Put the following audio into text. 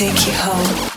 take you home.